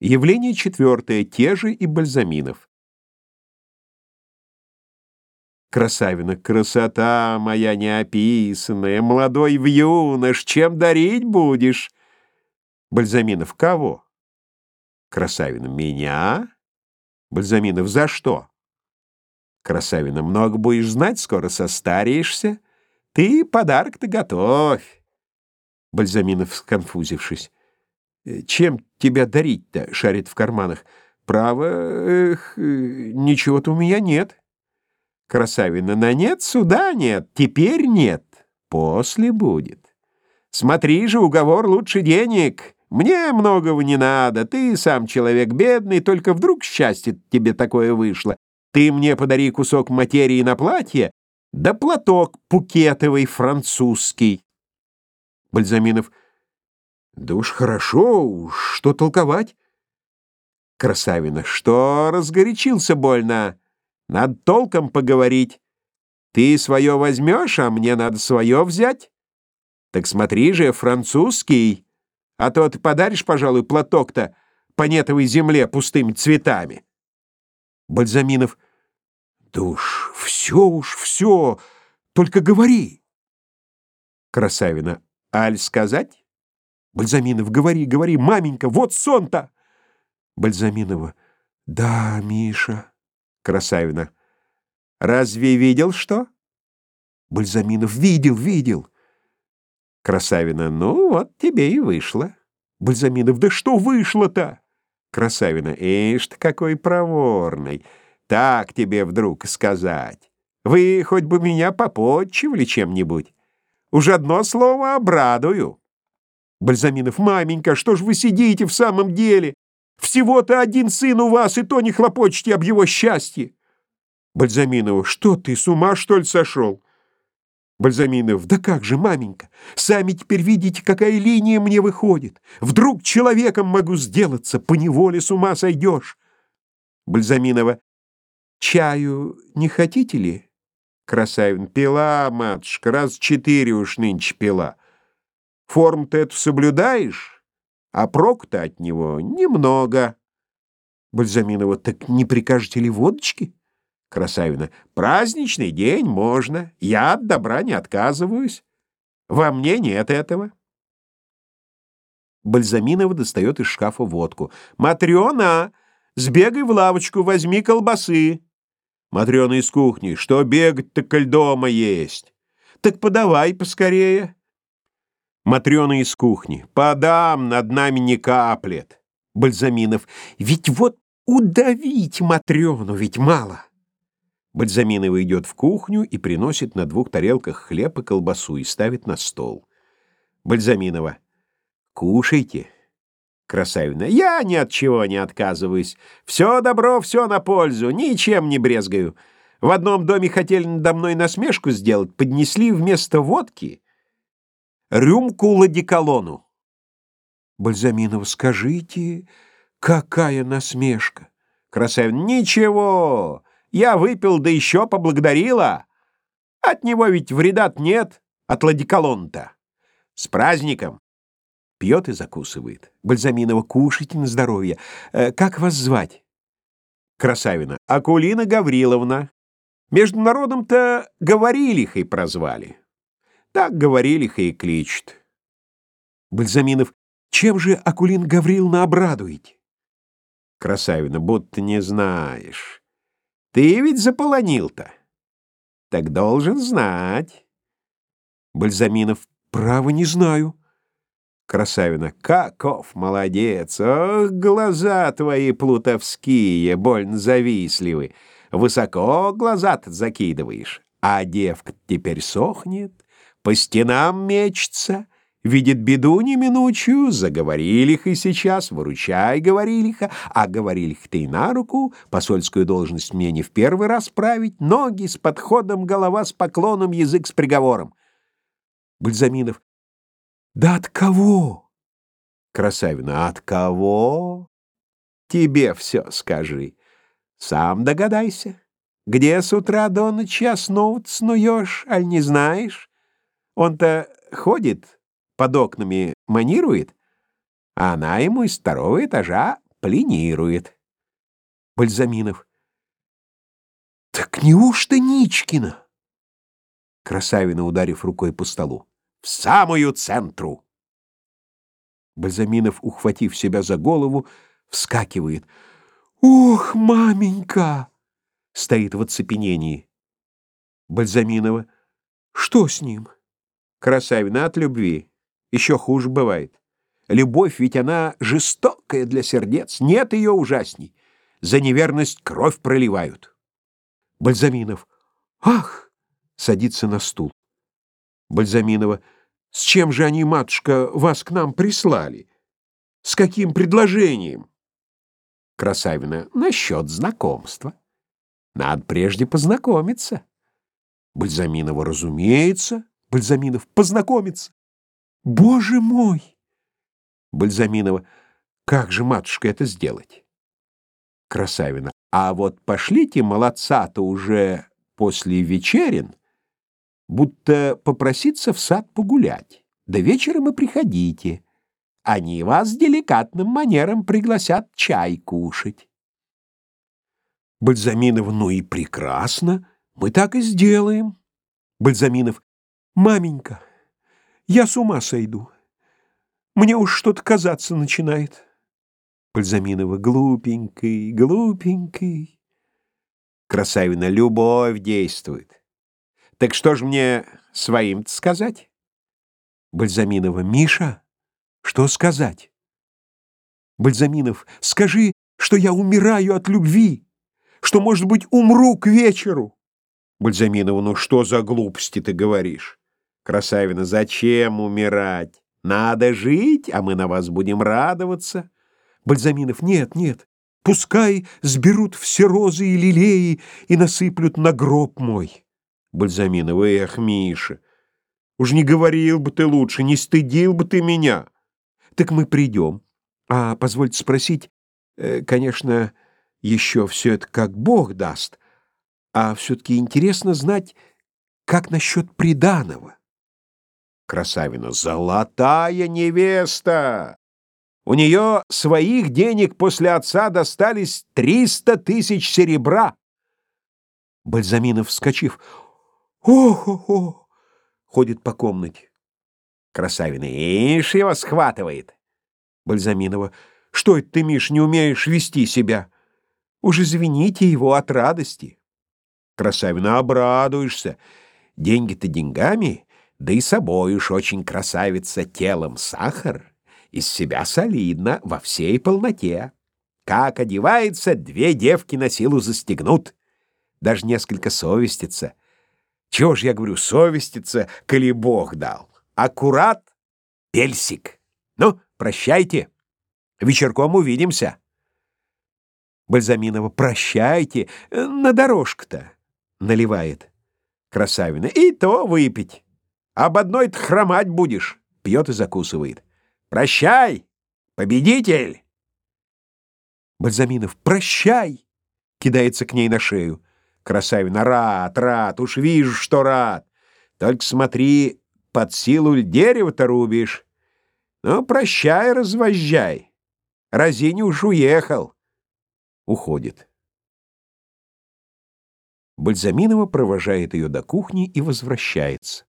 Явление четвертое. Те же и Бальзаминов. Красавина. Красота моя неописанная, молодой вьюнош, чем дарить будешь? Бальзаминов. Кого? Красавина. Меня? Бальзаминов. За что? Красавина. Много будешь знать, скоро состареешься. Ты подарок-то готовь. Бальзаминов, сконфузившись. «Э, чем тебя дарить-то? Шарит в карманах. Право, эх, э, ничего-то у меня нет. Красавина. На нет, суда нет. Теперь нет. После будет. Смотри же, уговор лучше денег. Мне многого не надо. Ты сам человек бедный, только вдруг счастье тебе такое вышло. Ты мне подари кусок материи на платье, да платок пукетовый французский. Бальзаминов. Да уж хорошо, уж что толковать? Красавина. Что разгорячился больно? Надо толком поговорить. Ты свое возьмешь, а мне надо свое взять. Так смотри же, французский. А то ты подаришь, пожалуй, платок-то по нетовой земле пустыми цветами. Бальзаминов. Да уж, все уж, все, только говори. Красавина. Аль сказать? Бальзаминов, говори, говори, маменька, вот сон-то. Бальзаминова. Да, Миша. Красавина. Разве видел что? Бальзаминов. Видел, видел. Красавина. Ну, вот тебе и вышло. Бальзаминов. Да что вышло-то? Красавина. Ишь ты какой проворный. Так тебе вдруг сказать. Вы хоть бы меня попотчевали чем-нибудь. Уж одно слово обрадую. Бальзаминов, маменька, что ж вы сидите в самом деле? Всего-то один сын у вас, и то не хлопочете об его счастье. Бальзаминов, что ты, с ума, что ли, сошел? Бальзаминов, да как же, маменька, сами теперь видите, какая линия мне выходит. Вдруг человеком могу сделаться, поневоле с ума сойдешь. Бальзаминова, чаю не хотите ли? Красавин. Пила, матушка, раз четыре уж нынче пила. Форм-то эту соблюдаешь, а прок-то от него немного. Бальзаминова. Так не прикажете ли водочки? Красавина. Праздничный день можно. Я от добра не отказываюсь. Во мне нет этого. Бальзаминова достает из шкафа водку. «Матрена, сбегай в лавочку, возьми колбасы». Матрёна из кухни. Что бегать-то, коль дома есть? Так подавай поскорее. Матрёна из кухни. Подам, над нами не каплет. Бальзаминов. Ведь вот удавить Матрёну ведь мало. Бальзаминова идет в кухню и приносит на двух тарелках хлеб и колбасу и ставит на стол. Бальзаминова. Кушайте. Красавина. Я ни от чего не отказываюсь. Все добро, все на пользу, ничем не брезгаю. В одном доме хотели надо мной насмешку сделать, поднесли вместо водки рюмку ладиколону. Бальзаминова, скажите, какая насмешка? Красавин, ничего, я выпил, да еще поблагодарила. От него ведь вреда нет, от ладиколона-то. С праздником! Пьет и закусывает. Бальзаминова, кушайте на здоровье. Э, как вас звать? Красавина. Акулина Гавриловна. Между народом-то Говорилихой прозвали. Так Говорилиха и кличут. Бальзаминов. Чем же Акулин Гавриловна обрадуете? Красавина. Будто не знаешь. Ты ведь заполонил-то. Так должен знать. Бальзаминов. Право не знаю. Красавина. Каков молодец! Ох, глаза твои плутовские, больно завистливы. Высоко глаза-то закидываешь. А девка теперь сохнет, по стенам мечется, видит беду неминучую, заговорилиха сейчас, выручай, говорилиха, а говорилиха ты на руку, посольскую должность мне не в первый раз править, ноги с подходом, голова с поклоном, язык с приговором. Бальзаминов. Да от кого? Красавина. От кого? Тебе все скажи. Сам догадайся. Где с утра до ночи основу снуешь, аль не знаешь? Он-то ходит, под окнами манирует, а она ему из второго этажа пленирует. Бальзаминов. Так неужто Ничкина? Красавина, ударив рукой по столу. В самую центру. Бальзаминов, ухватив себя за голову, вскакивает. «Ох, маменька!» Стоит в оцепенении. Бальзаминова. «Что с ним?» Красавина от любви. Еще хуже бывает. Любовь ведь она жестокая для сердец. Нет ее ужасней. За неверность кровь проливают. Бальзаминов. «Ах!» Садится на стул. Бальзаминова. С чем же они, матушка, вас к нам прислали? С каким предложением? Красавина. Насчет знакомства. Надо прежде познакомиться. Бальзаминова. Разумеется. Бальзаминов. Познакомиться. Боже мой! Бальзаминова. Как же, матушка, это сделать? Красавина. А вот пошлите молодца-то уже после вечерин будто попроситься в сад погулять. До вечера мы приходите. Они вас деликатным манером пригласят чай кушать. Бальзаминов, ну и прекрасно, мы так и сделаем. Бальзаминов, маменька, я с ума сойду. Мне уж что-то казаться начинает. Бальзаминова, глупенький, глупенький. Красавина, любовь действует. Так что ж мне своим сказать? Бальзаминова. Миша, что сказать? Бальзаминов. Скажи, что я умираю от любви, что, может быть, умру к вечеру. Бальзаминова. Ну что за глупости ты говоришь? Красавина. Зачем умирать? Надо жить, а мы на вас будем радоваться. Бальзаминов. Нет, нет. Пускай сберут все розы и лилеи и насыплют на гроб мой. Бальзаминова, эх, Миша, уж не говорил бы ты лучше, не стыдил бы ты меня. Так мы придем. А позвольте спросить, э, конечно, еще все это как Бог даст, а все-таки интересно знать, как насчет приданого. Красавина, золотая невеста! У нее своих денег после отца достались триста тысяч серебра. Бальзаминов, вскочив, «О-хо-хо!» — ходит по комнате. Красавина. «Ишь, его схватывает!» Бальзаминова. «Что это ты, Миш, не умеешь вести себя? Уж извините его от радости». Красавина. «Обрадуешься. Деньги-то деньгами, да и собой уж очень красавица телом сахар, из себя солидно во всей полноте. Как одевается, две девки на силу застегнут. Даже несколько совестится». Чего ж я говорю, совеститься, коли Бог дал? Аккурат, пельсик. Ну, прощайте. Вечерком увидимся. Бальзаминова, прощайте, на дорожку-то. Наливает. Красавина, и то выпить. Об одной-то хромать будешь. Пьет и закусывает. Прощай, победитель. Бальзаминов, прощай, кидается к ней на шею. Красавина, рад, рад, уж вижу, что рад. Только смотри, под силу дерево-то рубишь. Ну, прощай, развозжай. Разини уж уехал. Уходит. Бальзаминова провожает ее до кухни и возвращается.